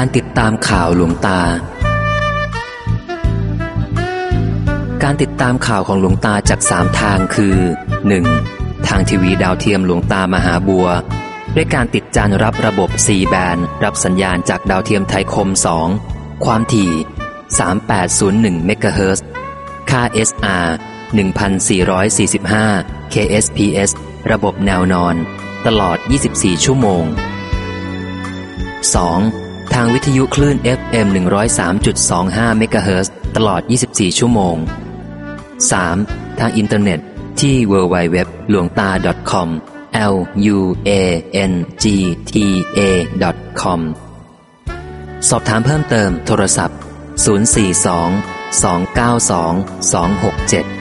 การติดตามข่าวหลวงตา การติดตามข่าวของหลวงตาจากสามทางคือ 1. ทางทีวีดาวเทียมหลวงตามหาบัว ด้วยการติดจานรับระบบ4แบนรับสัญญาณจากดาวเทียมไทยคม 2 ความถี่ 3801เมกะเฮิรตซ์ค่า SR 1445 KSPS ระบบแนวนอน ตลอด 24 ชั่วโมง 2. ทางวิทยุคลื่น FM 103.25เมกะเฮิร์ตลอด 24 ชั่วโมง 3. ทางอินเทอร์เน็ตที่ www หลวงตา .com l u a n g t a .com สอบถามเพิ่มเติมโทรศัพท์ 042 292 267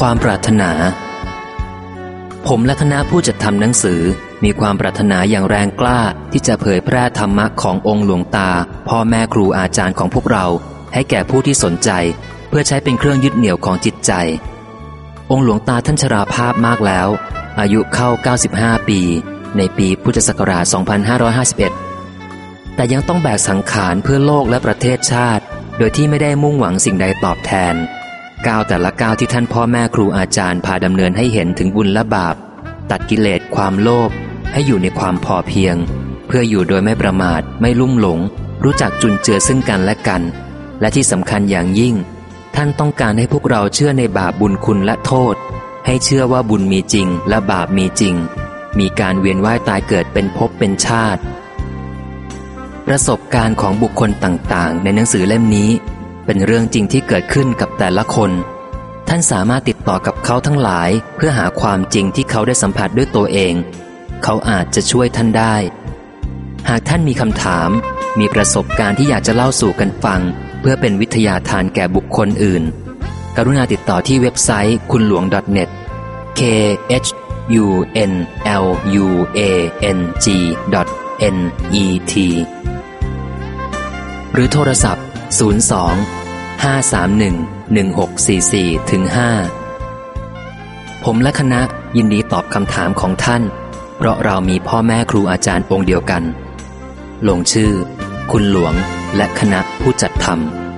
ความปรารถนา ผมและคณะผู้จัดทำหนังสือมีความปรารถนาอย่างแรงกล้าที่จะเผยแพร่ธรรมะขององค์หลวงตา พ่อแม่ครูอาจารย์ของพวกเรา ให้แก่ผู้ที่สนใจ เพื่อใช้เป็นเครื่องยึดเหนี่ยวของจิตใจ องค์หลวงตาท่านชราภาพมากแล้ว อายุเข้า 95 ปี ในปีพุทธศักราช 2551 แต่ยังต้องแบกสังขารเพื่อโลกและประเทศชาติ โดยที่ไม่ได้มุ่งหวังสิ่งใดตอบแทน ก้าวแต่ละก้าวที่ท่านพ่อแม่ครูอาจารย์พาดำเนินให้เห็นถึงบุญและบาป ตัดกิเลสความโลภให้อยู่ในความพอเพียง เพื่ออยู่โดยไม่ประมาทไม่ลุ่มหลง รู้จักจุนเจือซึ่งกันและกัน และที่สำคัญอย่างยิ่ง ท่านต้องการให้พวกเราเชื่อในบาปบุญคุณและโทษ ให้เชื่อว่าบุญมีจริง และบาปมีจริง มีการเวียนว่ายตายเกิดเป็นภพเป็นชาติ ประสบการณ์ของบุคคลต่างๆ ในหนังสือเล่มนี้ เป็นเรื่องจริงที่เกิดขึ้นกับแต่ละคน ท่านสามารถติดต่อกับเขาทั้งหลาย เพื่อหาความจริงที่เขาได้สัมผัสด้วยตัวเอง เขาอาจจะช่วยท่านได้ หากท่านมีคำถาม มีประสบการณ์ที่อยากจะเล่าสู่กันฟัง เพื่อเป็นวิทยาทานแก่บุคคลอื่น กรุณาติดต่อที่เว็บไซต์คุณหลวง .net k h u n l u a n g n e t หรือโทรศัพท์ 02 531 1644ถึง5ผมและคณะยินดีตอบคำถามของท่าน เพราะเรามีพ่อแม่ครูอาจารย์องค์เดียวกัน ลงชื่อ คุณหลวงและคณะผู้จัดทำ